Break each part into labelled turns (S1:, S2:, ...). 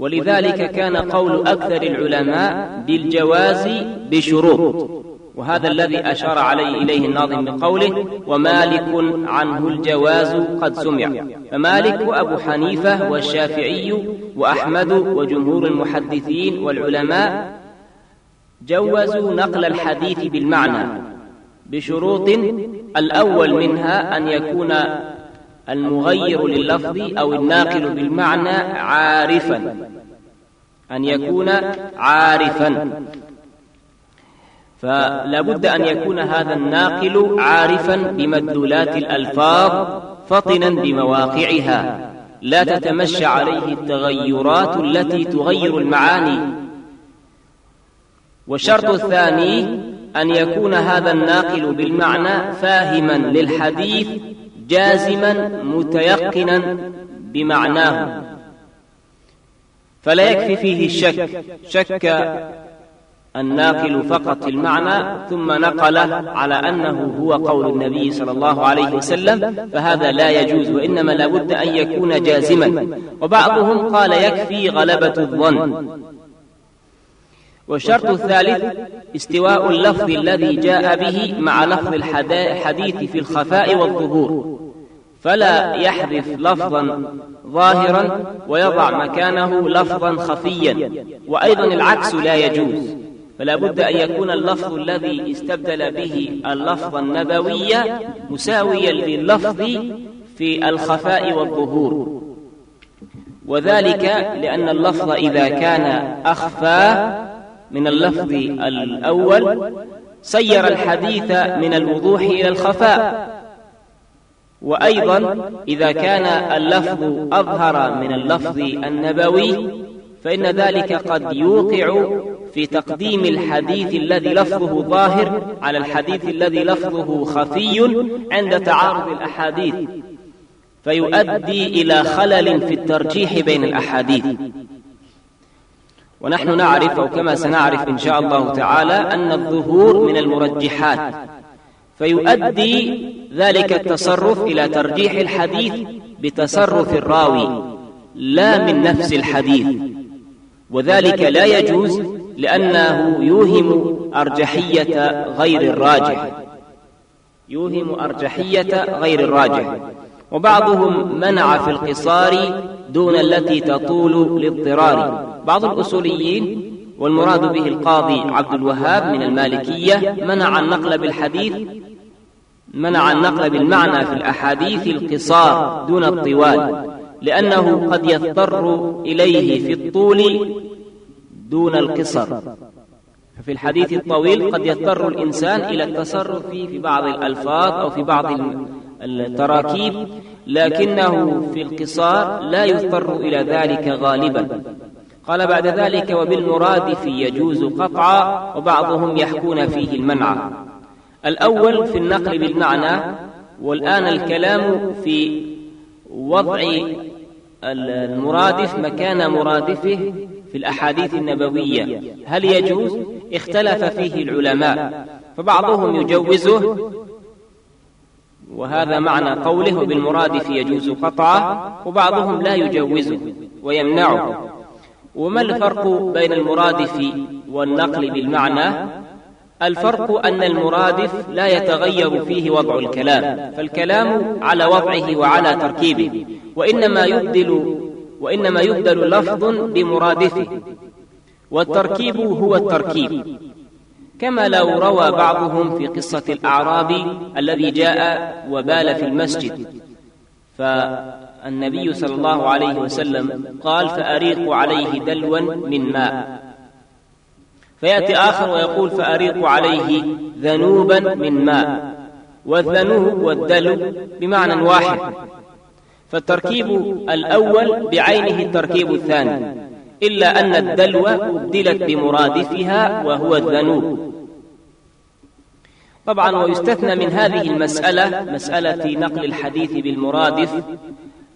S1: ولذلك كان قول أكثر العلماء بالجواز بشروط. وهذا الذي أشار عليه إليه الناظم بقوله ومالك عنه الجواز قد سمع. فمالك وأبو حنيفة والشافعي وأحمد وجمهور المحدثين والعلماء جوزوا نقل الحديث بالمعنى بشروط الأول منها أن يكون المغير لللفظ أو الناقل بالمعنى عارفا. أن يكون عارفا. فلا بد أن يكون هذا الناقل عارفا بمدلولات الألفاظ فطنا بمواقعها. لا تتمشى عليه التغيرات التي تغير المعاني. والشرط الثاني أن يكون هذا الناقل بالمعنى فاهما للحديث جازما متيقنا بمعناه. فلا يكفي فيه الشك. شك الناقل فقط المعنى ثم نقل على أنه هو قول النبي صلى الله عليه وسلم فهذا لا يجوز وإنما لابد أن يكون جازما. وبعضهم قال يكفي غلبة الظن. والشرط الثالث استواء اللفظ الذي جاء به مع لفظ الحديث في الخفاء والظهور. فلا يحذف لفظا ظاهرا ويضع مكانه لفظا خفيا. وأيضا العكس لا يجوز. فلا بد أن يكون اللفظ الذي استبدل به اللفظ النبوي مساويا لللفظ في الخفاء والظهور. وذلك لأن اللفظ إذا كان أخفى من اللفظ الأول سير الحديث من الوضوح إلى الخفاء. وأيضا إذا كان اللفظ أظهر من اللفظ النبوي فإن ذلك قد يوقع في تقديم الحديث الذي لفظه ظاهر على الحديث الذي لفظه خفي عند تعارض الأحاديث. فيؤدي إلى خلل في الترجيح بين الأحاديث. ونحن نعرف أو كما سنعرف إن شاء الله تعالى أن الظهور من المرجحات. فيؤدي ذلك التصرف إلى ترجيح الحديث بتصرف الراوي لا من نفس الحديث. وذلك لا يجوز لأنه يوهم أرجحية غير الراجح. يوهم أرجحية غير الراجح. وبعضهم منع في القصار دون التي تطول لاضطرار بعض الأصوليين والمراد به القاضي عبد الوهاب من المالكية منع النقل بالحديث منع النقل بالمعنى في الأحاديث القصار دون الطوال لأنه قد يضطر إليه في الطول دون القصر. ففي الحديث الطويل قد يضطر الإنسان إلى التصرف في بعض الألفاظ أو في بعض التراكيب. لكنه في القصار لا يضطر إلى ذلك غالبا. قال بعد ذلك وبالمرادف يجوز قطعا وبعضهم يحكون فيه المنع. الأول في النقل بالمعنى والآن الكلام في وضع المرادف مكان مرادفه في الأحاديث النبوية. هل يجوز؟ اختلف فيه العلماء. فبعضهم يجوزه. وهذا معنى قوله بالمرادف يجوز قطعه وبعضهم لا يجوزه ويمنعه. وما الفرق بين المرادف والنقل بالمعنى؟ الفرق أن المرادف لا يتغير فيه وضع الكلام فالكلام على وضعه وعلى تركيبه وإنما يبدل وإنما يبدل لفظ بمرادفه والتركيب هو التركيب. كما لو روى بعضهم في قصة الأعرابي الذي جاء وبال في المسجد فالنبي صلى الله عليه وسلم قال فأريق عليه دلوا من ماء. فيأتي آخر ويقول فأريق عليه ذنوبا من ماء والذنوب والدلو بمعنى واحد. فالتركيب الأول بعينه التركيب الثاني. إلا أن الدلو أبدلت بمرادفها وهو الذنوب. طبعا ويستثنى من هذه المسألة مسألة نقل الحديث بالمرادف.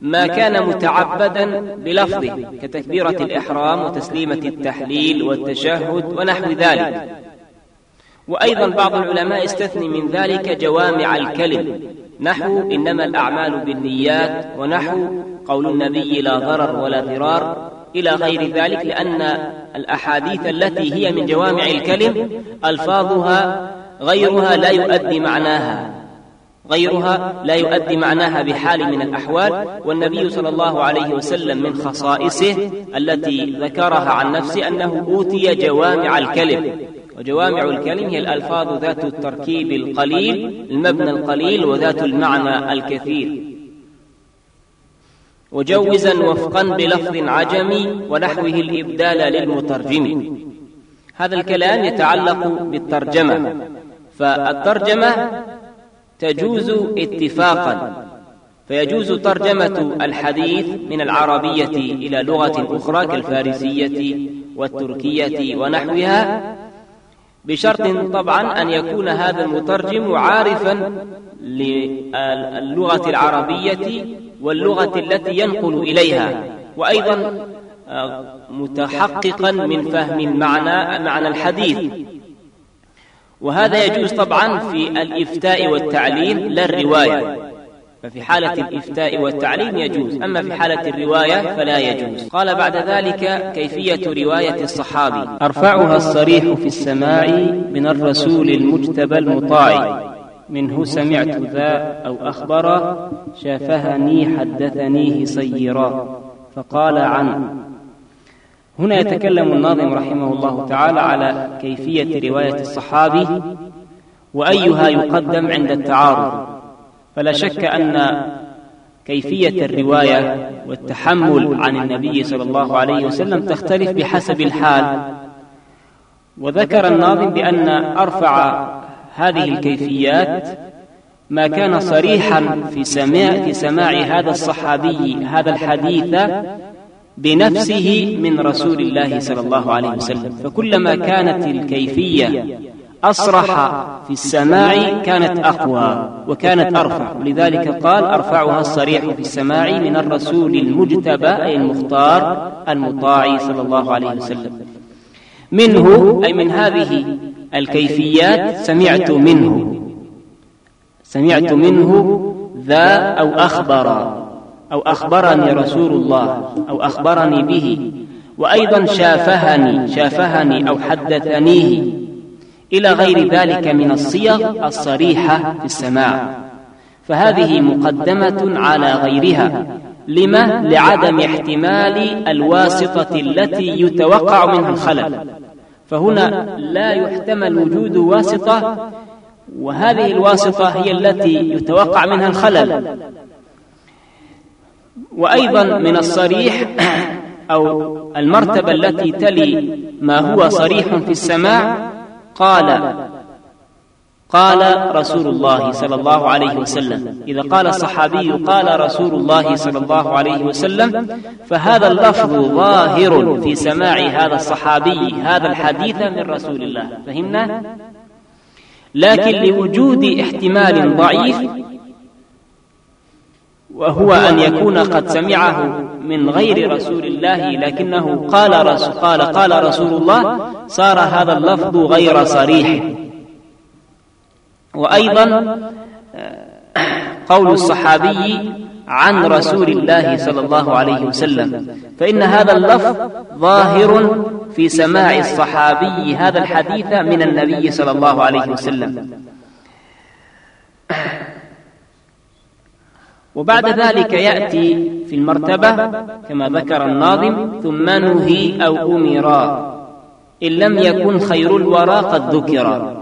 S1: ما كان متعبدا بلفظه كتكبيرة الإحرام وتسليمة التحليل والتشهد ونحو ذلك. وأيضا بعض العلماء استثني من ذلك جوامع الكلم. نحو إنما الأعمال بالنيات ونحو قول النبي لا ضرر ولا ضرار إلى غير ذلك لأن الأحاديث التي هي من جوامع الكلم ألفاظها غيرها لا يؤدي معناها. غيرها لا يؤدي معناها بحال من الأحوال والنبي صلى الله عليه وسلم من خصائصه التي ذكرها عن نفسه أنه أوتي جوامع الكلم. وجوامع الكلم هي الألفاظ ذات التركيب القليل المبنى القليل وذات المعنى الكثير. وجوزا وفقا بلفظ عجمي ونحوه الإبدال للمترجم. هذا الكلام يتعلق بالترجمة. فالترجمة تجوز اتفاقا. فيجوز ترجمة الحديث من العربية إلى لغة أخرى كالفارسية والتركية ونحوها بشرط طبعا أن يكون هذا المترجم عارفا للغة العربية واللغة التي ينقل إليها وأيضا آه، متحققا من فهم المعنى معنى الحديث. وهذا يجوز طبعا في الإفتاء والتعليم لا الرواية ففي حالة الإفتاء والتعليم يجوز. أما في حالة الرواية فلا يجوز. قال بعد ذلك كيفية رواية الصحابي؟ أرفعها الصريح في السماع من الرسول المجتبى المطاع. منه سمعت ذا أو أخبر شافهني حدثنيه صيرا فقال عن هنا يتكلم الناظم رحمه الله تعالى على كيفية رواية الصحابي وأيها يقدم عند التعارض. فلا شك أن كيفية الرواية والتحمل عن النبي صلى الله عليه وسلم تختلف بحسب الحال. وذكر الناظم بأن أرفع هذه الكيفيات ما كان صريحا في سماع في سماع هذا الصحابي هذا الحديث بنفسه من رسول الله صلى الله عليه وسلم. فكلما كانت الكيفية أصرح في السماع كانت أقوى وكانت أرفع. ولذلك قال أرفعها الصريح في السماع من الرسول المجتبى أي المختار المطاع صلى الله عليه وسلم. منه أي من هذه الكيفيات سمعت منه. سمعت منه ذا أو أخبر. أو أخبرني رسول الله أو أخبرني به. وأيضا شافهني شافهني أو حدثنيه. إلى غير ذلك من الصيغ الصريحة في السماع. فهذه مقدمة على غيرها. لما؟ لعدم احتمال الواسطة التي يتوقع منها الخلل. فهنا لا يحتمل وجود واسطة وهذه الواسطة هي التي يتوقع منها الخلل. وأيضا من الصريح أو المرتبة التي تلي ما هو صريح في السماع؟ قال قال رسول الله صلى الله عليه وسلم. إذا قال الصحابي قال رسول الله صلى الله عليه وسلم. فهذا اللفظ ظاهر في سماع هذا الصحابي هذا الحديث من رسول الله. فهمنا؟ لكن لوجود احتمال ضعيف. وهو أن يكون قد سمعه من غير رسول الله لكنه قال رسول قال قال رسول الله صار هذا اللفظ غير صريح. وأيضا قول الصحابي عن رسول الله صلى الله عليه وسلم فإن هذا اللفظ ظاهر في سماع الصحابي هذا الحديث من النبي صلى الله عليه وسلم. وبعد ذلك يأتي في المرتبة كما ذكر الناظم ثم نهي أو أمرا إن لم يكن خير الورى قد ذكر.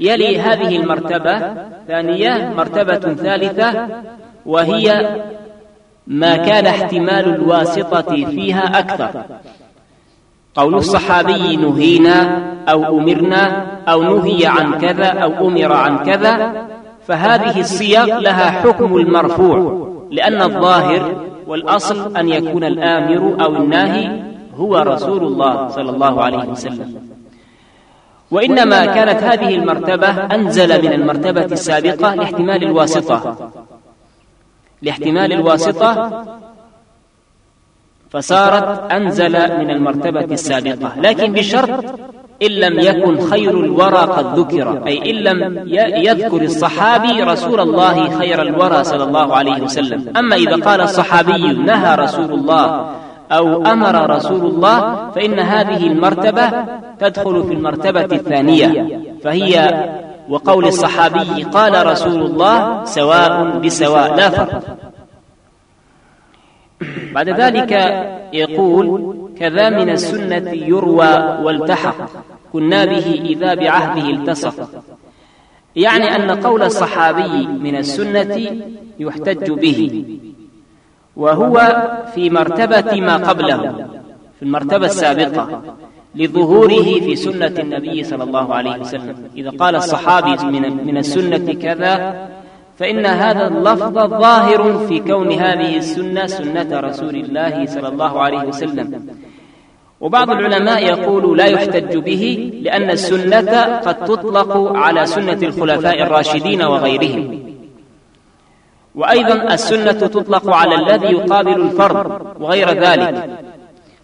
S1: يلي هذه المرتبة ثانية مرتبة ثالثة وهي ما كان احتمال الواسطة فيها أكثر. قول الصحابي نهينا أو أمرنا أو نهي عن كذا أو أمر عن كذا. فهذه الصيغ لها حكم المرفوع لأن الظاهر والأصل أن يكون الآمر أو الناهي هو رسول الله صلى الله عليه وسلم. وإنما كانت هذه المرتبة أنزل من المرتبة السابقة لاحتمال الواسطة. لاحتمال الواسطة. فصارت أنزل من المرتبة السابقة. لكن بشرط إن لم يكن خير الورى قد ذكر. أي إن لم يذكر الصحابي رسول الله خير الورى صلى الله عليه وسلم. أما إذا قال الصحابي نهى رسول الله أو أمر رسول الله فإن هذه المرتبة تدخل في المرتبة الثانية. فهي وقول الصحابي قال رسول الله سواء بسواء لا فرق بعد ذلك يقول كذا من السنة يروى والتحق كنا به إذا بعهده التصق. يعني أن قول الصحابي من السنة يحتج به وهو في مرتبة ما قبله في المرتبة السابقة لظهوره في سنة النبي صلى الله عليه وسلم. إذا قال الصحابي من, من السنة كذا فإن هذا اللفظ ظاهر في كون هذه السنة سنة رسول الله صلى الله عليه وسلم. وبعض العلماء يقول لا يحتج به لأن السنة قد تطلق على سنة الخلفاء الراشدين وغيرهم. وأيضا السنة تطلق على الذي يقابل الفرض وغير ذلك.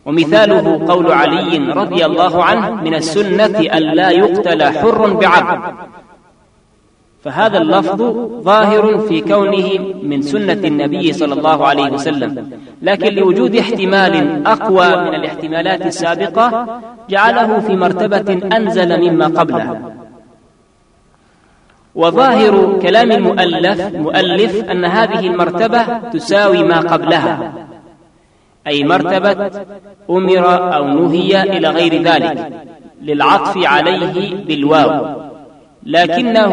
S1: ومثاله قول علي رضي الله عنه من السنة أن لا يقتل حر بعبد. فهذا اللفظ ظاهر في كونه من سنة النبي صلى الله عليه وسلم. لكن لوجود احتمال أقوى من الاحتمالات السابقة جعله في مرتبة أنزل مما قبله. وظاهر كلام المؤلف مؤلف أن هذه المرتبة تساوي ما قبلها. أي مرتبة أمر أو نهي إلى غير ذلك. للعطف عليه بالواو. لكنه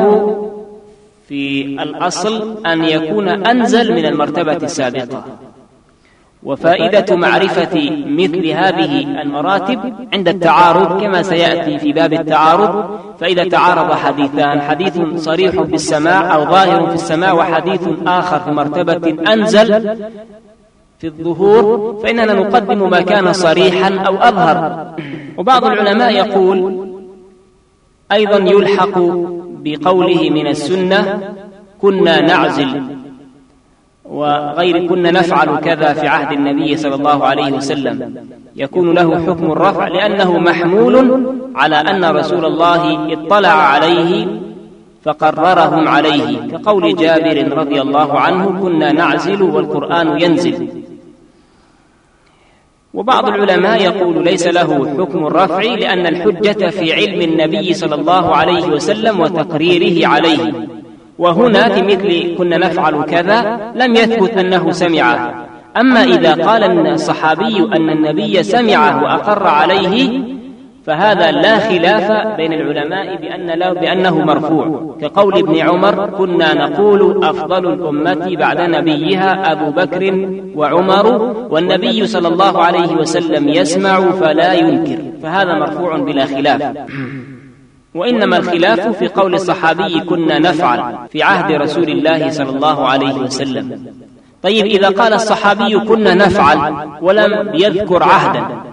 S1: في الأصل أن يكون أنزل من المرتبة السابقة. وفائدة معرفة مثل هذه المراتب عند التعارض كما سيأتي في باب التعارض. فإذا تعارض حديثان حديث صريح بالسماع أو ظاهر في السماع وحديث آخر في مرتبة أنزل في الظهور فإننا نقدم ما كان صريحا أو أظهر. وبعض العلماء يقول أيضا يلحق بقوله من السنة كنا نعزل وغير كنا نفعل كذا في عهد النبي صلى الله عليه وسلم يكون له حكم الرفع لأنه محمول على أن رسول الله اطلع عليه فقررهم عليه كقول جابر رضي الله عنه كنا نعزل والقرآن ينزل وبعض العلماء يقول ليس له حكم الرفع لأن الحجة في علم النبي صلى الله عليه وسلم وتقريره عليه. وهنا في مثل كنا نفعل كذا لم يثبت أنه سمعه. أما إذا قال الصحابي أن النبي سمعه وأقر عليه فهذا لا خلاف بين العلماء بأن له بأنه مرفوع. كقول ابن عمر كنا نقول أفضل الأمة بعد نبيها أبو بكر وعمر والنبي صلى الله عليه وسلم يسمع فلا ينكر. فهذا مرفوع بلا خلاف. وإنما الخلاف في قول الصحابي كنا نفعل في عهد رسول الله صلى الله عليه وسلم. طيب إذا قال الصحابي كنا نفعل ولم يذكر عهدا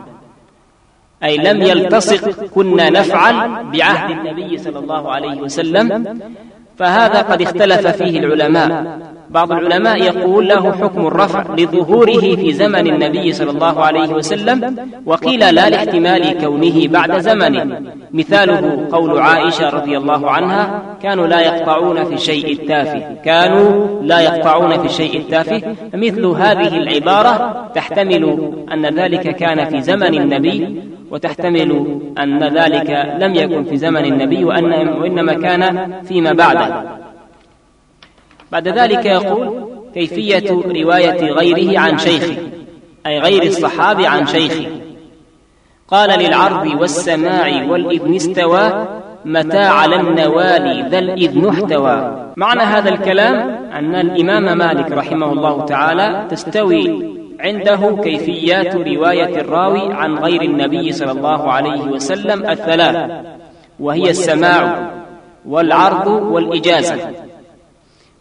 S1: أي لم يلتصق كنا نفعل بعهد النبي صلى الله عليه وسلم. فهذا قد اختلف فيه العلماء. بعض العلماء يقول له حكم الرفع لظهوره في زمن النبي صلى الله عليه وسلم وقيل لا لاحتمال كونه بعد زمنه مثاله قول عائشة رضي الله عنها كانوا لا يقطعون في الشيء التافه. كانوا لا يقطعون في الشيء التافه. مثل هذه العبارة تحتمل أن ذلك كان في زمن النبي وتحتمل أن ذلك لم يكن في زمن النبي وأن وإنما كان فيما بعده. بعد ذلك يقول كيفية رواية غيره عن شيخه أي غير الصحابي عن شيخه قال للعرض والسماع والإذن استوى متى على النوالي ذا الإذن احتوى معنى هذا الكلام أن الإمام مالك رحمه الله تعالى تستوي عنده كيفيات رواية الراوي عن غير النبي صلى الله عليه وسلم الثلاث وهي السماع والعرض والإجازة.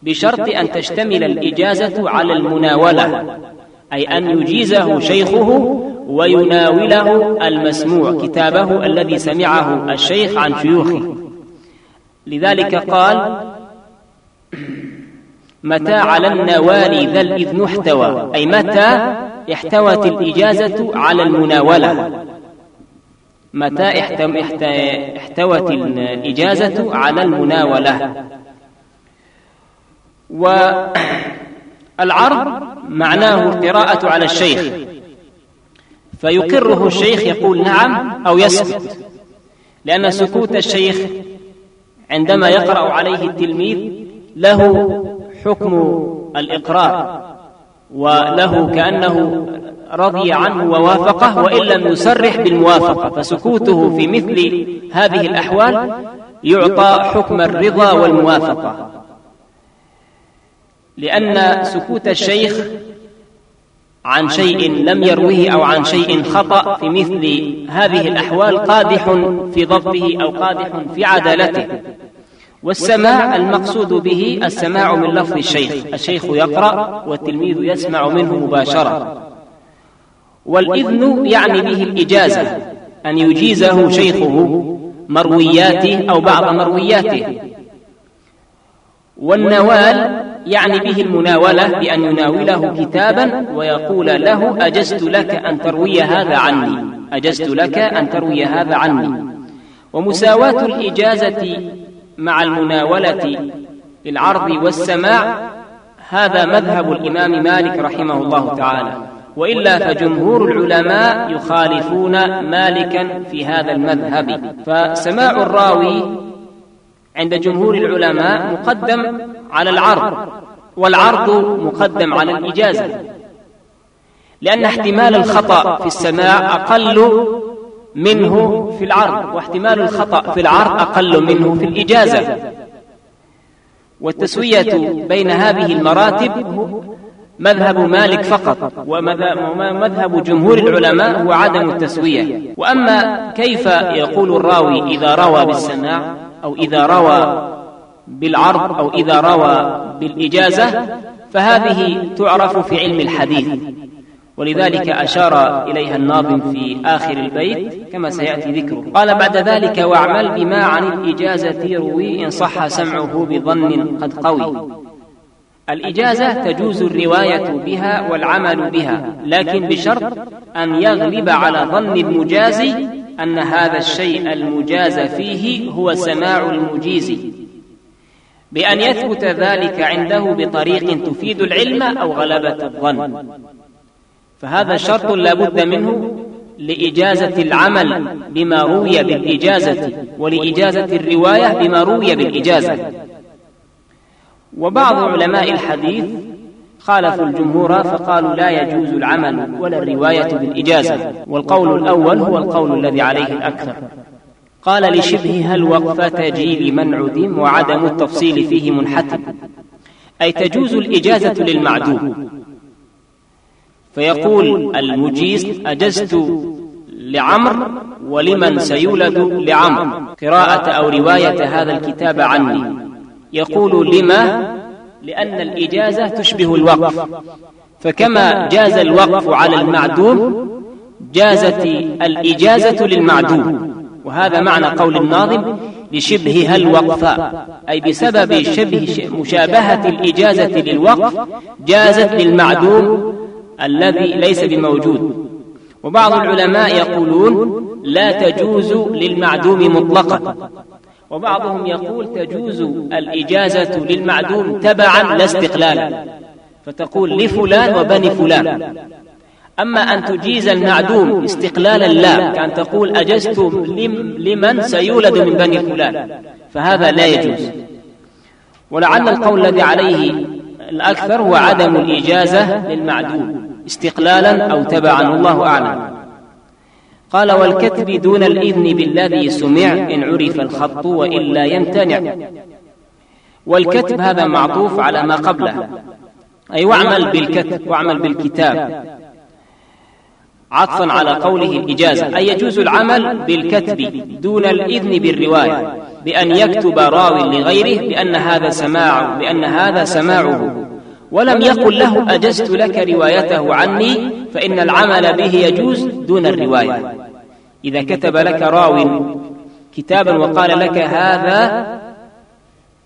S1: بشرط أن تشتمل الإجازة على المناولة أي أن يجيزه شيخه ويناوله المسموع كتابه الذي سمعه الشيخ عن شيوخه. لذلك قال متى على النوالي ذا الإذن احتوى أي متى احتوت الإجازة على المناولة. متى احتوت الإجازة على المناولة. والعرض معناه القراءة على الشيخ. فيقره الشيخ يقول نعم أو يسكت. لأن سكوت الشيخ عندما يقرأ عليه التلميذ له حكم الإقرار وله كأنه رضي عنه ووافقه وإن لم يصرح بالموافقة. فسكوته في مثل هذه الأحوال يعطى حكم الرضا والموافقة. لأن سكوت الشيخ عن شيء لم يروه أو عن شيء خطأ في مثل هذه الأحوال قادح في ضبطه أو قادح في عدالته. والسماع المقصود به السماع من لفظ الشيخ. الشيخ. يقرأ والتلميذ يسمع منه مباشرة. والإذن يعني به الإجازة أن يجيزه شيخه مروياته أو بعض مروياته. والنوال يعني به المناولة بأن يناوله كتابا ويقول له أجزت لك أن تروي هذا عني. أجزت لك أن تروي هذا عني. ومساواة الإجازة مع المناولة للعرض والسماع هذا مذهب الإمام مالك رحمه الله تعالى. وإلا فجمهور العلماء يخالفون مالكا في هذا المذهب. فسماع الراوي عند جمهور العلماء مقدم على العرض والعرض مقدم على الإجازة. لأن احتمال الخطأ في السماع أقل منه في العرض واحتمال الخطأ في العرض أقل منه في الإجازة. والتسوية بين هذه المراتب مذهب مالك فقط ومذهب جمهور العلماء هو عدم التسوية. وأما كيف يقول الراوي إذا روى بالسماع أو إذا روى بالعرض أو إذا روى بالإجازة فهذه تعرف في علم الحديث. ولذلك أشار إليها الناظم في آخر البيت كما سيأتي ذكره. قال بعد ذلك واعمل بما عن الإجازة روي إن صح سمعه بظن قد قوي. الإجازة تجوز الرواية بها والعمل بها لكن بشرط أن يغلب على ظن المجاز أن هذا الشيء المجاز فيه هو سماع المجيز. بأن يثبت ذلك عنده بطريق تفيد العلم أو غلبة الظن. فهذا شرط لا بد منه لإجازة العمل بما روي بالإجازة ولإجازة الرواية بما روي بالإجازة. وبعض علماء الحديث خالفوا الجمهور فقالوا لا يجوز العمل ولا الرواية بالإجازة. والقول الأول هو القول الذي عليه الأكثر. قال لشبه هل وقف تجيل من عدم وعدم التفصيل فيه منحتم أي تجوز الإجازة للمعدوم. فيقول المجيز أجزت لعمر ولمن سيولد لعمر. قراءة أو رواية هذا الكتاب عني. يقول لما؟ لأن الإجازة تشبه الوقف. فكما جاز الوقف على المعدوم جازت الإجازة للمعدوم. وهذا معنى قول الناظم لشبهها الوقف أي بسبب شبه مشابهة الإجازة للوقف جازت للمعدوم الذي ليس بموجود. وبعض العلماء يقولون لا تجوز للمعدوم مطلقا. وبعضهم يقول تجوز الإجازة للمعدوم تبعا لا استقلالا فتقول لفلان وبني فلان. أما أن تجيز المعدوم استقلالا لا كأن تقول أجزت لمن سيولد من بني فلان. فهذا لا يجوز. ولعل القول الذي عليه الأكثر هو عدم الإجازة للمعدوم. استقلالا أو تبعا. الله أعلم. قال والكتب دون الإذن بالذي سمع إن عرف الخط وإلا يمتنع. والكتب هذا معطوف على ما قبله. أي واعمل بالكتب واعمل بالكتاب. عطفا على قوله الإجازة. أي يجوز العمل بالكتب دون الإذن بالرواية بأن يكتب راو لغيره بأن هذا سماع بأن هذا سماعه. ولم يقل له أجزت لك روايته عني فإن العمل به يجوز دون الرواية. إذا كتب لك راو كتابا وقال لك هذا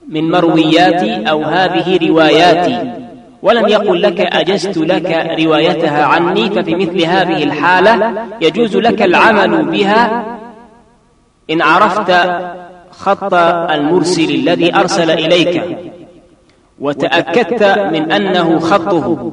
S1: من مروياتي أو هذه رواياتي. ولم يقل لك أجزت لك روايتها عني ففي مثل هذه الحالة يجوز لك العمل بها. إن عرفت خط المرسل الذي أرسل إليك وتأكدت من أنه خطه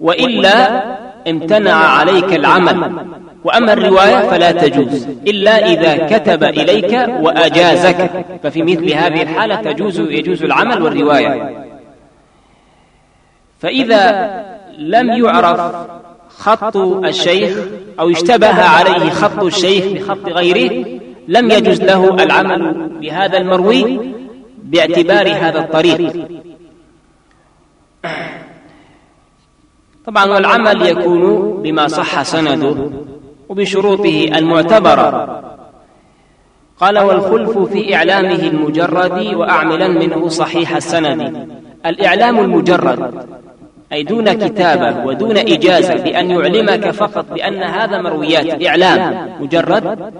S1: وإلا امتنع عليك العمل. وأما الرواية فلا تجوز إلا إذا كتب إليك وأجازك. ففي مثل هذه الحالة تجوز يجوز العمل والرواية. فإذا لم يعرف خط الشيخ أو اشتبه عليه خط الشيخ بخط غيره لم يجوز له العمل بهذا المروي باعتبار هذا الطريق. طبعا والعمل يكون بما صح سنده وبشروطه المعتبرة. قال والخلف في إعلامه المجرد وأعملا منه صحيح السند. الإعلام المجرد أي دون كتابة ودون إجازة بأن يعلمك فقط بأن هذا مرويات إعلام مجرد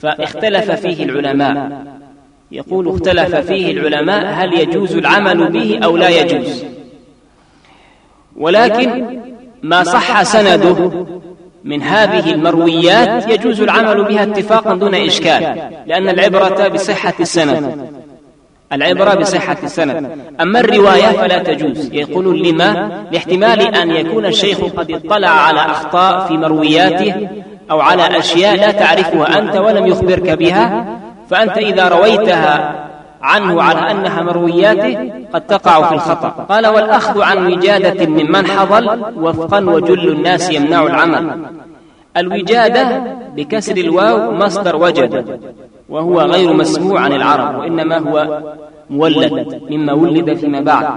S1: فاختلف فيه العلماء. يقول اختلف فيه العلماء هل يجوز العمل به أو لا يجوز. ولكن ما صح سنده من هذه المرويات يجوز العمل بها اتفاقا دون إشكال لأن العبرة بصحة السند. العبرة بصحة السند. أما الرواية فلا تجوز. يقول لما لاحتمال أن يكون الشيخ قد اطلع على أخطاء في مروياته أو على أشياء لا تعرفها أنت ولم يخبرك بها فأنت إذا رويتها عنه على أنها مروياته قد تقع في الخطأ. قال والأخذ عن وجادة ممن حضل وفقا وجل الناس يمنع العمل. الوجادة بكسر الواو مصدر وجد. وهو غير مسموع عن العرب وإنما هو مولد مما ولد فيما بعد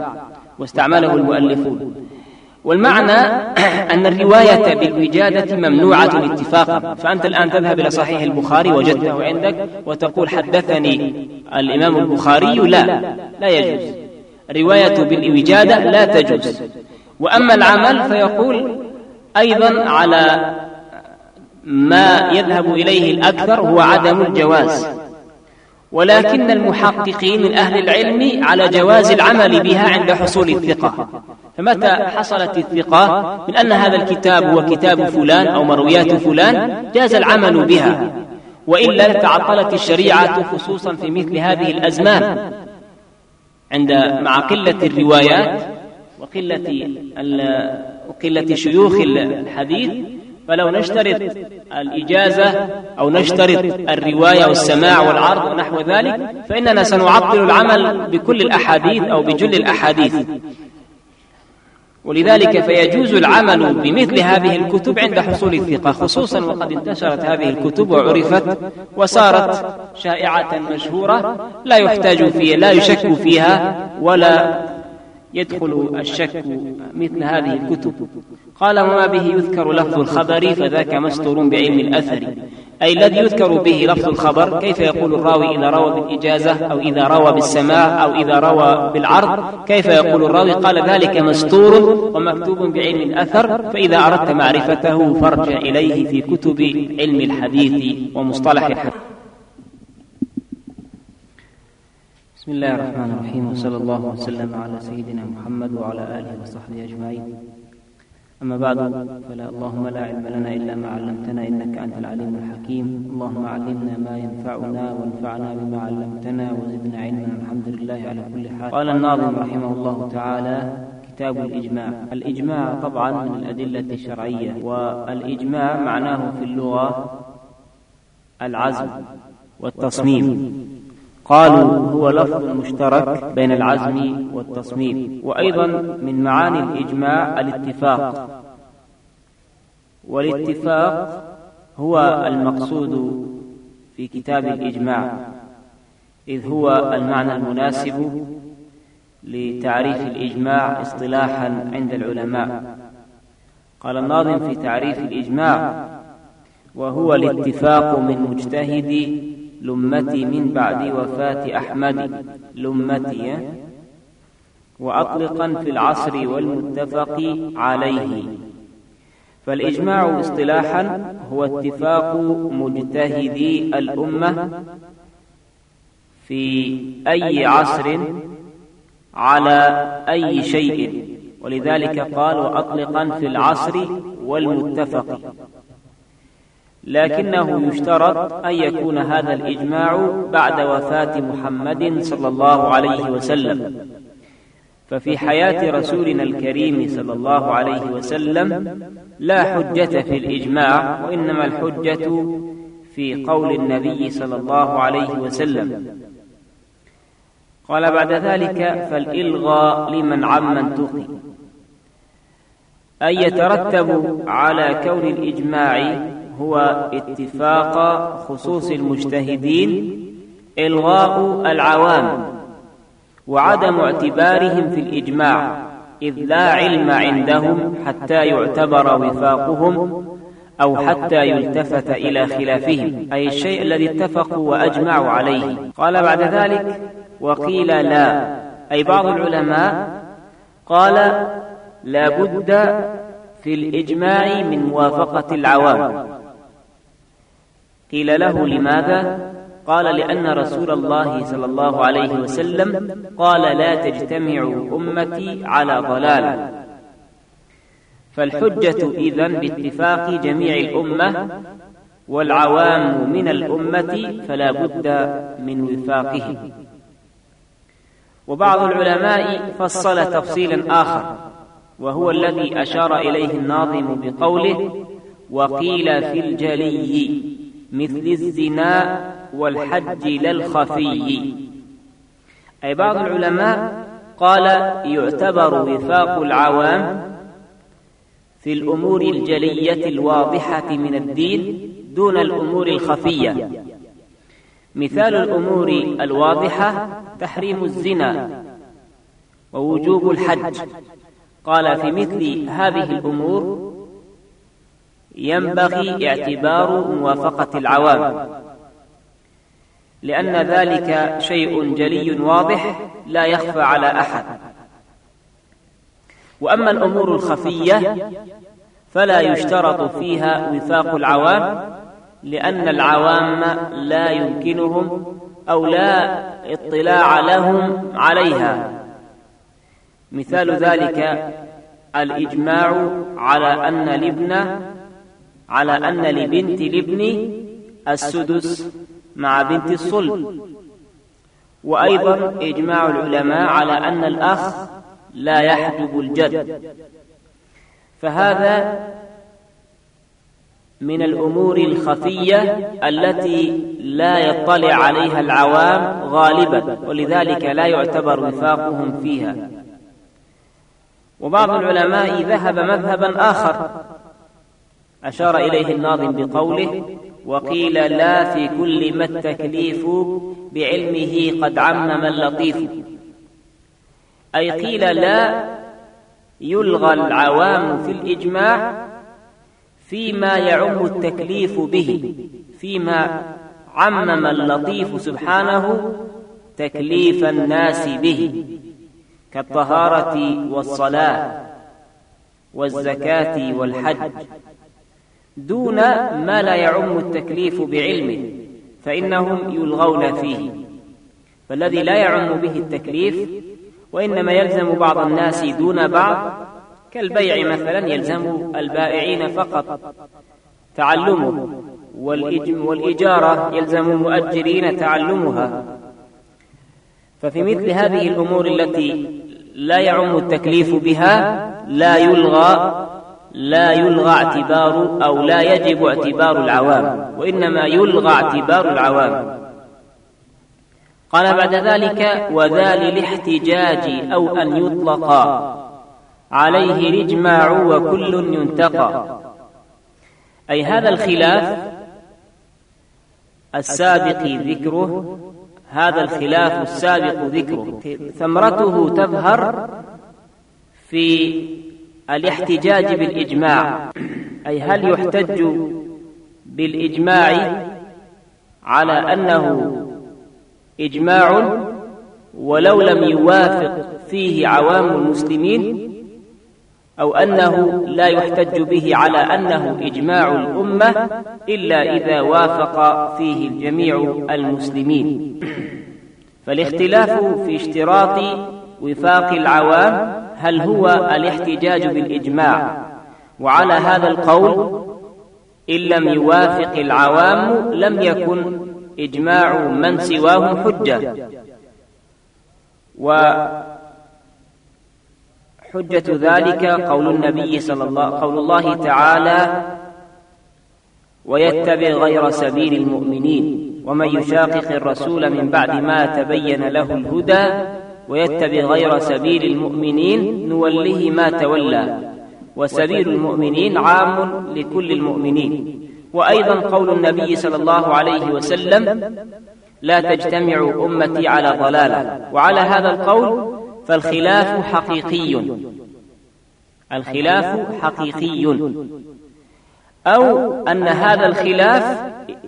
S1: واستعمله المؤلفون. والمعنى أن الرواية بالوجادة ممنوعة اتفاقا فأنت الآن تذهب إلى صحيح البخاري وجدته عندك وتقول حدثني الإمام البخاري لا لا يجوز. الرواية بالوجادة لا تجوز. وأما العمل فيقول أيضا على ما يذهب إليه الأكثر هو عدم الجواز. ولكن المحققين من أهل العلم على جواز العمل بها عند حصول الثقة. فمتى حصلت الثقة؟ من أن هذا الكتاب هو كتاب فلان أو مرويات فلان جاز العمل بها. وإلا تعطلت الشريعة خصوصا في مثل هذه الأزمان. عند مع قلة الروايات وقلة وقلة شيوخ الحديث فلو نشترط الإجازة أو نشترط الرواية والسماع والعرض ونحو ذلك فإننا سنعطل العمل بكل الأحاديث أو بجل الأحاديث. ولذلك فيجوز العمل بمثل هذه الكتب عند حصول الثقة خصوصا وقد انتشرت هذه الكتب وعرفت وصارت شائعة مشهورة لا يحتاج فيها لا يشك فيها ولا يدخل الشك مثل هذه الكتب. قال وما به يذكر لفظ الخبر فذاك مستور بعلم الأثر. أي الذي يذكر به لفظ الخبر؟ كيف يقول الراوي إذا روى بالإجازة أو إذا روى بالسماع أو إذا روى بالعرض؟ كيف يقول الراوي؟ قال ذلك مستور ومكتوب بعلم الأثر فإذا أردت معرفته فارجع إليه في كتب علم الحديث ومصطلح الحديث. بسم الله الرحمن الرحيم وصلى الله وسلم على سيدنا محمد وعلى آله وصحبه أجمعين. أما بعد فلا اللهم لا علم لنا إلا ما علمتنا إنك أنت العليم الحكيم. اللهم علمنا ما ينفعنا وانفعنا بما علمتنا وزدنا علما الحمد لله على كل حال. قال الناظم رحمه الله تعالى كتاب الإجماع. الإجماع طبعا من الأدلة الشرعية والإجماع معناه في اللغة العزم والتصميم. قالوا هو لفظ مشترك بين العزم والتصميم وأيضا من معاني الإجماع الاتفاق. والاتفاق هو المقصود في كتاب الإجماع إذ هو المعنى المناسب لتعريف الإجماع اصطلاحا عند العلماء. قال الناظم في تعريف الإجماع وهو الاتفاق من مجتهد لمتي من بعد وفاة أحمد. لمتي وأطلقا في العصر والمتفق عليه. فالإجماع اصطلاحا هو اتفاق مجتهدي الأمة في أي عصر على أي شيء. ولذلك قال وأطلقا في العصر والمتفق. لكنه يشترط أن يكون هذا الإجماع بعد وفاة محمد صلى الله عليه وسلم. ففي حياة رسولنا الكريم صلى الله عليه وسلم لا حجة في الإجماع وإنما الحجة في قول النبي صلى الله عليه وسلم. قال بعد ذلك فالإلغى لمن عمن تقي. أن يترتب على كون الإجماع هو اتفاق خصوص المجتهدين إلغاء العوام وعدم اعتبارهم في الإجماع إذ لا علم عندهم حتى يعتبر وفاقهم أو حتى يلتفت إلى خلافهم أي الشيء الذي اتفقوا وأجمعوا عليه. قال بعد ذلك وقيل لا. أي بعض العلماء قال لا بد في الإجماع من موافقة العوام. قيل له لماذا؟ قال لأن رسول الله صلى الله عليه وسلم قال لا تجتمع أمتي على ضلالة فالحجة إذن باتفاق جميع الأمة والعوام من الأمة فلا بد من وفاقهم. وبعض العلماء فصل تفصيلا آخر وهو الذي أشار إليه الناظم بقوله وقيل في الجلي. مثل الزنا والحج لا الخفي أي بعض العلماء قال يعتبر وفاق العوام في الأمور الجلية الواضحة من الدين دون الأمور الخفية. مثال الأمور الواضحة تحريم الزنا ووجوب الحج. قال في مثل هذه الأمور ينبغي اعتبار موافقة العوام. لأن ذلك شيء جلي واضح لا يخفى على أحد. وأما الأمور الخفية فلا يشترط فيها وفاق العوام لأن العوام لا يمكنهم أو لا اطلاع لهم عليها. مثال ذلك الإجماع على أن الابن على أن لبنت الابن السدس مع بنت الصلب. وأيضا إجماع العلماء على أن الأخ لا يحجب الجد. فهذا من الأمور الخفية التي لا يطلع عليها العوام غالبا ولذلك لا يعتبر وفاقهم فيها. وبعض العلماء ذهب مذهبا آخر. أشار إليه الناظم بقوله وقيل لا في كل ما التكليف بعلمه قد عمم اللطيف أي قيل لا يلغى العوام في الإجماع فيما يعم التكليف به فيما عمم اللطيف سبحانه تكليف الناس به كالطهارة والصلاة والزكاة والحج. دون ما لا يعم التكليف بعلمه فإنهم يلغون فيه. فالذي لا يعم به التكليف وإنما يلزم بعض الناس دون بعض كالبيع مثلا يلزم البائعين فقط. تعلمه والإجارة يلزم المؤجرين تعلمها. ففي مثل هذه الأمور التي لا يعم التكليف بها لا يلغى لا يلغى اعتبار أو لا يجب اعتبار العوام وإنما يلغى اعتبار العوام. قال بعد ذلك وذا للاحتجاج أو أن يطلق. عليه الإجماع وكل ينتقى. أي هذا الخلاف السابق ذكره هذا الخلاف السابق ذكره. ثمرته تظهر في الاحتجاج بالإجماع. أي هل يحتج بالإجماع على أنه إجماع ولو لم يوافق فيه عوام المسلمين أو أنه لا يحتج به على أنه إجماع الأمة إلا إذا وافق فيه جميع المسلمين. فالاختلاف في اشتراط وفاق العوام هل هو الاحتجاج بالإجماع؟ وعلى هذا القول إن لم يوافق العوام لم يكن إجماع من سواهم حجة. حجة. ذلك قول النبي صلى الله قول الله تعالى ويتبع غير سبيل المؤمنين ومن يشاقق الرسول من بعد ما تبين له الهدى ويتبع غير سبيل المؤمنين نوله ما تولى. وسبيل المؤمنين عام لكل المؤمنين. وأيضا قول النبي صلى الله عليه وسلم لا تجتمع أمتي على ضلالة. وعلى هذا القول فالخلاف حقيقي. الخلاف حقيقي. أو أن هذا الخلاف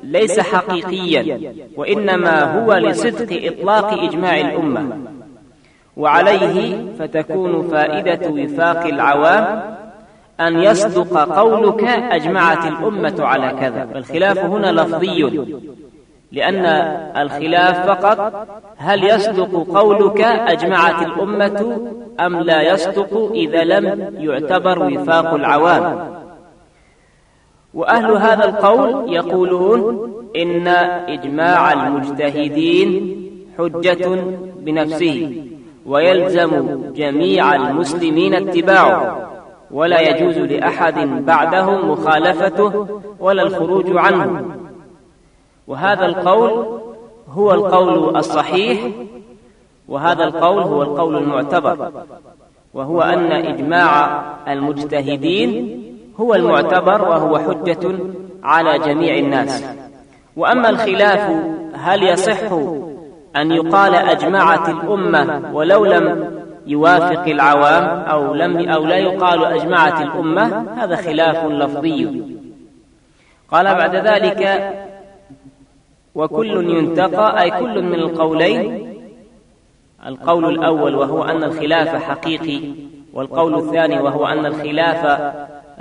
S1: ليس حقيقيا وإنما هو لصدق إطلاق إجماع الأمة. وعليه فتكون فائدة وفاق العوام أن يصدق قولك أجمعت الأمة على كذا. فالخلاف هنا لفظي. لأن الخلاف فقط هل يصدق قولك أجمعت الأمة أم لا يصدق إذا لم يعتبر وفاق العوام. وأهل هذا القول يقولون إن إجماع المجتهدين حجة بنفسه. ويلزم جميع المسلمين اتباعه ولا يجوز لأحد بعده مخالفته ولا الخروج عنه. وهذا القول هو القول الصحيح وهذا القول هو القول المعتبر وهو أن إجماع المجتهدين هو المعتبر وهو حجة على جميع الناس. وأما الخلاف هل يصح أن يقال أجمعت الأمة ولو لم يوافق العوام أو, لم أو لا يقال أجمعت الأمة هذا خلاف لفظي. قال بعد ذلك وكل ينتقى أي كل من القولين القول الأول وهو أن الخلاف حقيقي والقول الثاني وهو أن الخلاف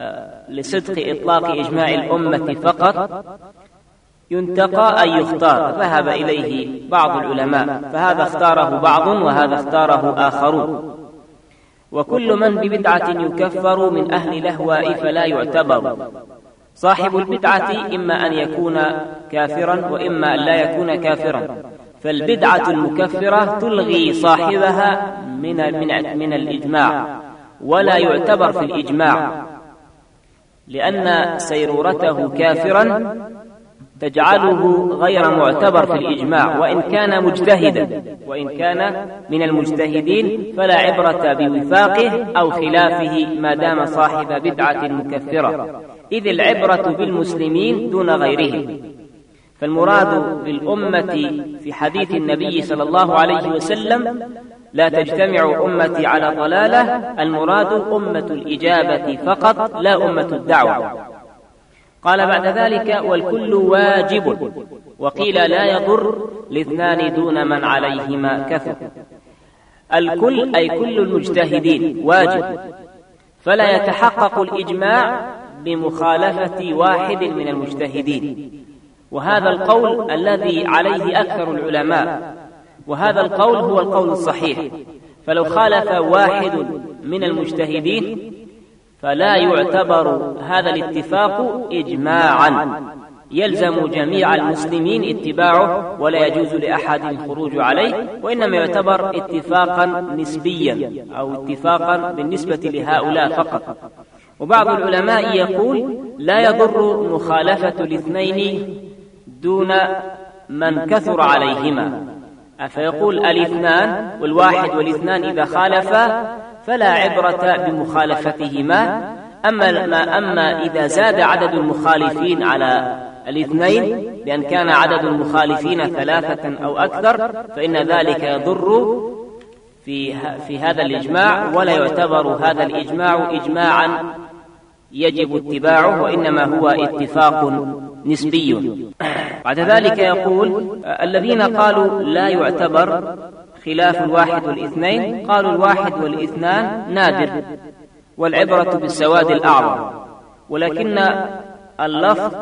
S1: آه، لصدق إطلاق إجماع الأمة فقط. ينتقى أن يختار. ذهب إليه بعض العلماء. فهذا اختاره بعض وهذا اختاره آخرون. وكل من ببدعة يكفر من أهل الأهواء فلا يعتبر. صاحب البدعة إما أن يكون كافرا وإما أن لا يكون كافرا. فالبدعة المكفرة تلغي صاحبها من من الإجماع. ولا يعتبر في الإجماع. لأن سيرورته كافرا تجعله غير معتبر في الإجماع وإن كان مجتهدا وإن كان من المجتهدين فلا عبرة بوفاقه أو خلافه ما دام صاحب بدعة مكفرة. إذ العبرة بالمسلمين دون غيرهم. فالمراد بالأمة في حديث النبي صلى الله عليه وسلم لا تجتمع أمتي على ضلالة المراد أمة الإجابة فقط لا أمة الدعوة. قال بعد ذلك والكل واجب. وقيل لا يضر لاثنان دون من عليهما كثر الكل أي كل المجتهدين واجب. فلا يتحقق الإجماع بمخالفة واحد من المجتهدين. وهذا القول الذي عليه أكثر العلماء. وهذا القول هو القول الصحيح. فلو خالف واحد من المجتهدين فلا يعتبر هذا الاتفاق إجماعا. يلزم جميع المسلمين اتباعه ولا يجوز لأحد الخروج عليه وإنما يعتبر اتفاقا نسبيا أو اتفاقا بالنسبة لهؤلاء فقط. وبعض العلماء يقول لا يضر مخالفة الاثنين دون من كثر عليهما. فيقول الإثنان والواحد والإثنان إذا خالفا فلا عبرة بمخالفتهما. أما ما أما إذا زاد عدد المخالفين على الاثنين بأن كان عدد المخالفين ثلاثة أو أكثر فإن ذلك يضر في في هذا الإجماع ولا يعتبر هذا الإجماع إجماعا يجب اتباعه وإنما هو اتفاق نسبي. بعد ذلك يقول الذين قالوا لا يعتبر خلاف الواحد والاثنين قالوا الواحد والاثنان نادر والعبرة بالسواد الأعظم. ولكن اللفظ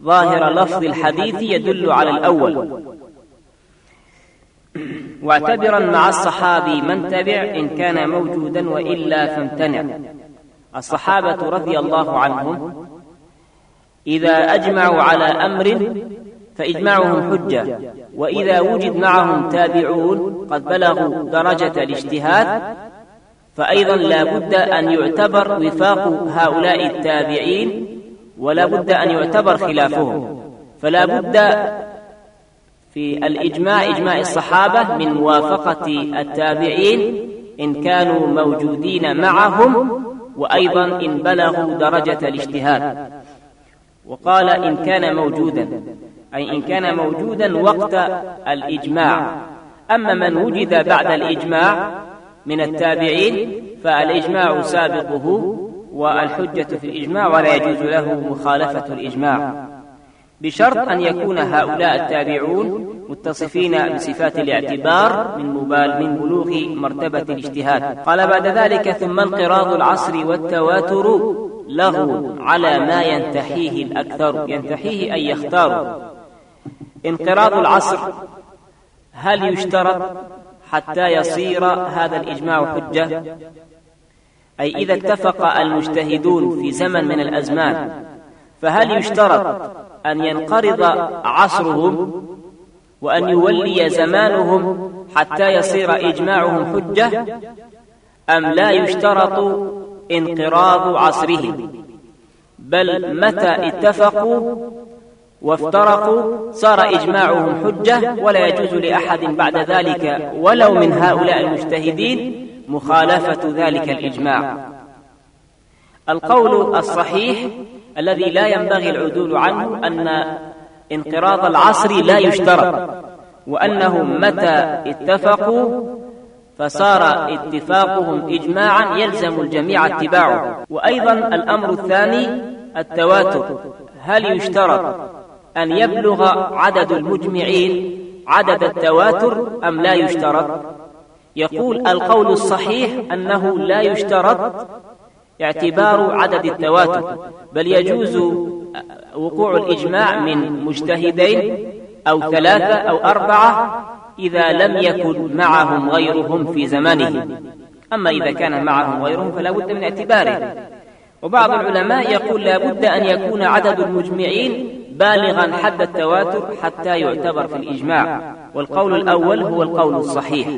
S1: ظاهر لفظ الحديث يدل على الأول. واعتبرا مع الصحابي من تبع إن كان موجودا وإلا فامتنع. الصحابة رضي الله عنهم إذا أجمعوا على أمر فإجماعهم حجة. وإذا وجد معهم تابعون قد بلغوا درجة الاجتهاد. فأيضا لا بد أن يعتبر وفاق هؤلاء التابعين ولا بد أن يعتبر خلافهم. فلا بد في الإجماع إجماع الصحابة من موافقة التابعين إن كانوا موجودين معهم وأيضا إن بلغوا درجة الاجتهاد. وقال إن كان موجودا أي إن كان موجودا وقت الإجماع. أما من وجد بعد الإجماع من التابعين فالإجماع سابقه والحجة في الإجماع ولا يجوز له مخالفة الإجماع. بشرط أن يكون هؤلاء التابعون متصفين بصفات الاعتبار من مبال من بلوغ مرتبة الاجتهاد. قال بعد ذلك ثم انقراض العصر والتواتر له على ما ينتحيه الأكثر. ينتحيه أن يختار. انقراض العصر. هل يشترط حتى يصير هذا الإجماع حجة؟ أي إذا اتفق المجتهدون في زمن من الأزمان فهل يشترط أن ينقرض عصرهم وأن يولي زمانهم حتى يصير إجماعهم حجة؟ أم لا يشترط انقراض عصرهم بل متى اتفقوا وافترقوا صار إجماعهم حجة ولا يجوز لأحد بعد ذلك ولو من هؤلاء المجتهدين مخالفة ذلك الإجماع. القول الصحيح الذي لا ينبغي العدول عنه أن انقراض العصر لا يشترط وأنهم متى اتفقوا فصار اتفاقهم إجماعا يلزم الجميع اتباعه. وأيضا الأمر الثاني التواتر. هل يشترط أن يبلغ عدد المجمعين عدد التواتر أم لا يشترط؟ يقول القول الصحيح أنه لا يشترط اعتبار عدد التواتر بل يجوز وقوع الإجماع من مجتهدين أو ثلاثة أو أربعة إذا لم يكن معهم غيرهم في زمانه. أما إذا كان معهم غيرهم فلا بد من اعتباره. وبعض العلماء يقول لا بد أن يكون عدد المجمعين بالغا حد التواتر حتى يعتبر في الإجماع. والقول الأول هو القول الصحيح.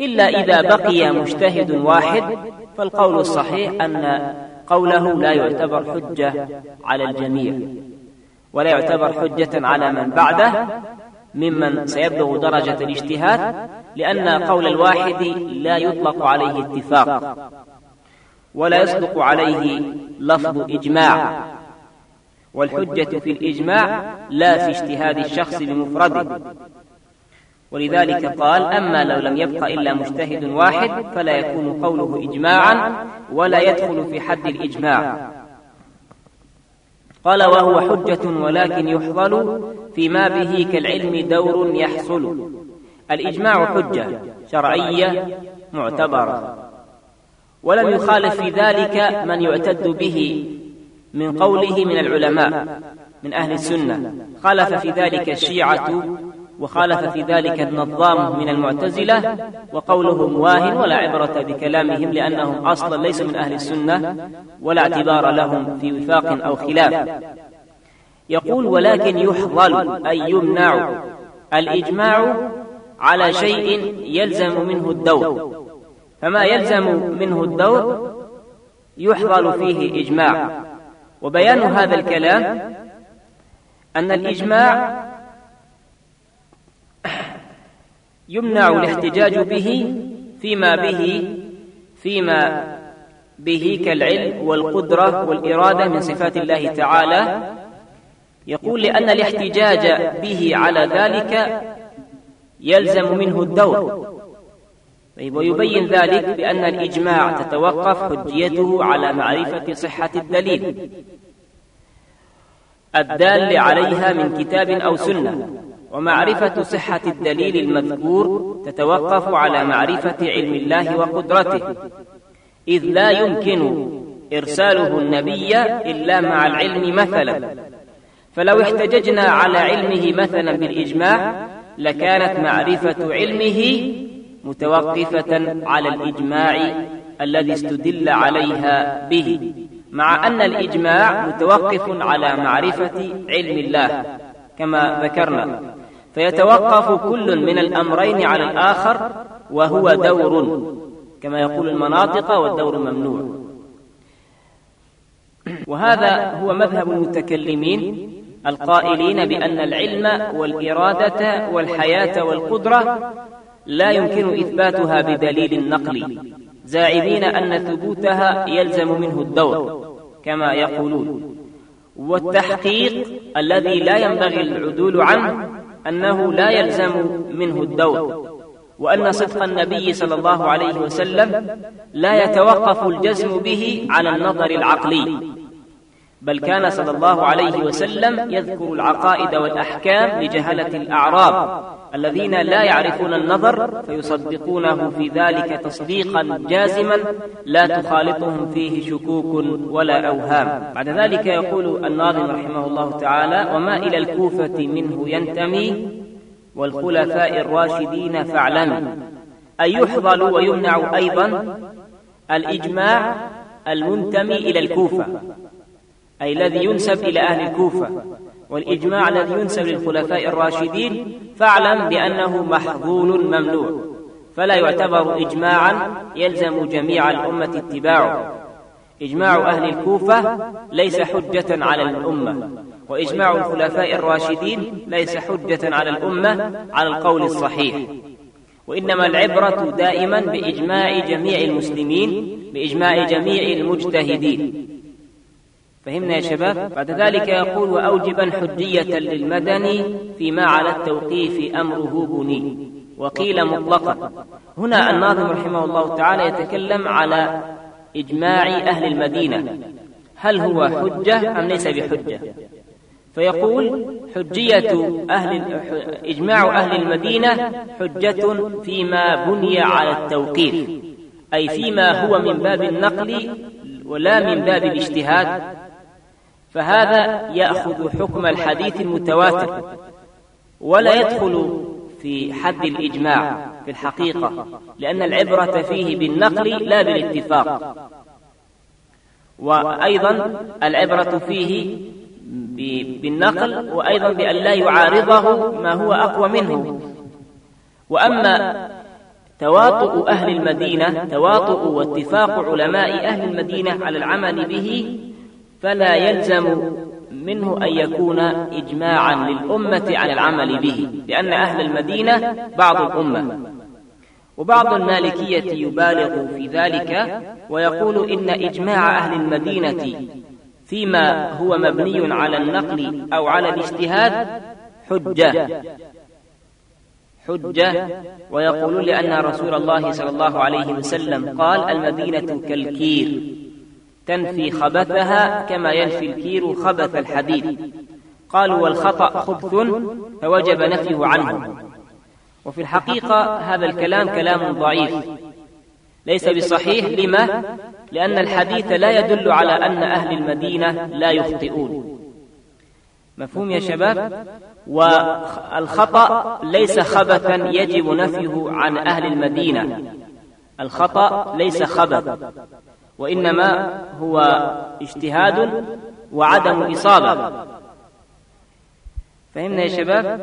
S1: إلا إذا بقي مجتهد واحد فالقول الصحيح أن قوله لا يعتبر حجة على الجميع ولا يعتبر حجة على من بعده ممن سيبلغ درجة الاجتهاد لأن قول الواحد لا يطلق عليه اتفاق ولا يصدق عليه لفظ إجماع. والحجة في الإجماع لا في اجتهاد الشخص بمفرده. ولذلك قال أما لو لم يبق إلا مجتهد واحد فلا يكون قوله إجماعا ولا يدخل في حد الإجماع. قال وهو حجة ولكن يحظل فيما به كالعلم دور يحصل. الإجماع حجة شرعية معتبرة. ولم يخالف في ذلك من يعتد به من قوله من العلماء من أهل السنة خالف في ذلك الشيعة وخالف في ذلك النظام من المعتزلة وقولهم واهن ولا عبرة بكلامهم لأنهم أصلا ليسوا من أهل السنة ولا اعتبار لهم في وفاق أو خلاف. يقول ولكن يحظل أي يمنع الإجماع على شيء يلزم منه الدور فما يلزم منه الدور؟ يحظل فيه إجماع. وبيان هذا الكلام أن الإجماع يمنع الاحتجاج به فيما به فيما به كالعلم والقدرة والإرادة من صفات الله تعالى. يقول لأن الاحتجاج به على ذلك يلزم منه الدور. ويبين ذلك بأن الإجماع تتوقف حجيته على معرفة صحة الدليل الدال عليها من كتاب أو سنة. ومعرفة صحة الدليل المذكور تتوقف على معرفة علم الله وقدرته. إذ لا يمكن إرساله النبي إلا مع العلم مثلا. فلو احتججنا على علمه مثلا بالإجماع لكانت معرفة علمه متوقفة على الإجماع الذي استدل عليها به مع أن الإجماع متوقف على معرفة علم الله كما ذكرنا. فيتوقف كل من الأمرين على الآخر وهو دور كما يقول المناطق والدور ممنوع. وهذا هو مذهب المتكلمين القائلين بأن العلم والإرادة والحياة والقدرة لا يمكن إثباتها بدليل النقل. زاعمين أن ثبوتها يلزم منه الدور كما يقولون. والتحقيق الذي لا ينبغي العدول عنه أنه لا يلزم منه الدور. وأن صدق النبي صلى الله عليه وسلم لا يتوقف الجزم به على النظر العقلي. بل كان صلى الله عليه وسلم يذكر العقائد والأحكام لجهلة الأعراب. الذين لا يعرفون النظر فيصدقونه في ذلك تصديقا جازما لا تخالطهم فيه شكوك ولا أوهام. بعد ذلك يقول الناظم رحمه الله تعالى وما إلى الكوفة منه ينتمي والخلفاء الراشدين فاعلموا أن يحضل ويمنع أيضا الإجماع المنتمي إلى الكوفة. أي الذي ينسب إلى أهل الكوفة. والإجماع الذي ينسب للخلفاء الراشدين فاعلم بأنه محظول ممنوع. فلا يعتبر إجماعا يلزم جميع الأمة اتباعه. إجماع أهل الكوفة ليس حجة على الأمة. وإجماع الخلفاء الراشدين ليس حجة على الأمة على القول الصحيح. وإنما العبرة دائما بإجماع جميع المسلمين بإجماع جميع المجتهدين. فهمنا يا شباب؟ بعد ذلك يقول وأوجبا حجية للمدني فيما على التوقيف أمره بني. وقيل مطلقا. هنا الناظم رحمه الله تعالى يتكلم على إجماع أهل المدينة. هل هو حجة أم ليس بحجة؟ فيقول حجية أهل إجماع أهل المدينة حجة فيما بني على التوقيف. أي فيما هو من باب النقل ولا من باب الاجتهاد. فهذا يأخذ حكم الحديث المتواتر. ولا يدخل في حد الإجماع في الحقيقة. لأن العبرة فيه بالنقل لا بالاتفاق. وأيضا العبرة فيه بالنقل وأيضا بأن لا يعارضه ما هو أقوى منه. وأما تواطؤ أهل المدينة تواطؤ واتفاق علماء أهل المدينة على العمل به فلا يلزم منه أن يكون إجماعا للأمة على العمل به لأن أهل المدينة بعض الأمة. وبعض المالكية يبالغ في ذلك ويقول إن إجماع أهل المدينة فيما هو مبني على النقل أو على الاجتهاد حجة. حجة. ويقولون لأن رسول الله صلى الله عليه وسلم قال المدينة كالكير. تنفي خبثها كما ينفي الكير خبث الحديد. قالوا والخطأ خبث فوجب نفيه عنه. وفي الحقيقة هذا الكلام كلام ضعيف. ليس بصحيح. لما؟ لأن الحديث لا يدل على أن أهل المدينة لا يخطئون. مفهوم يا شباب؟ والخطأ ليس خبثا يجب نفيه عن أهل المدينة. الخطأ ليس خبث وإنما هو اجتهاد وعدم إصابة. فهمنا يا شباب؟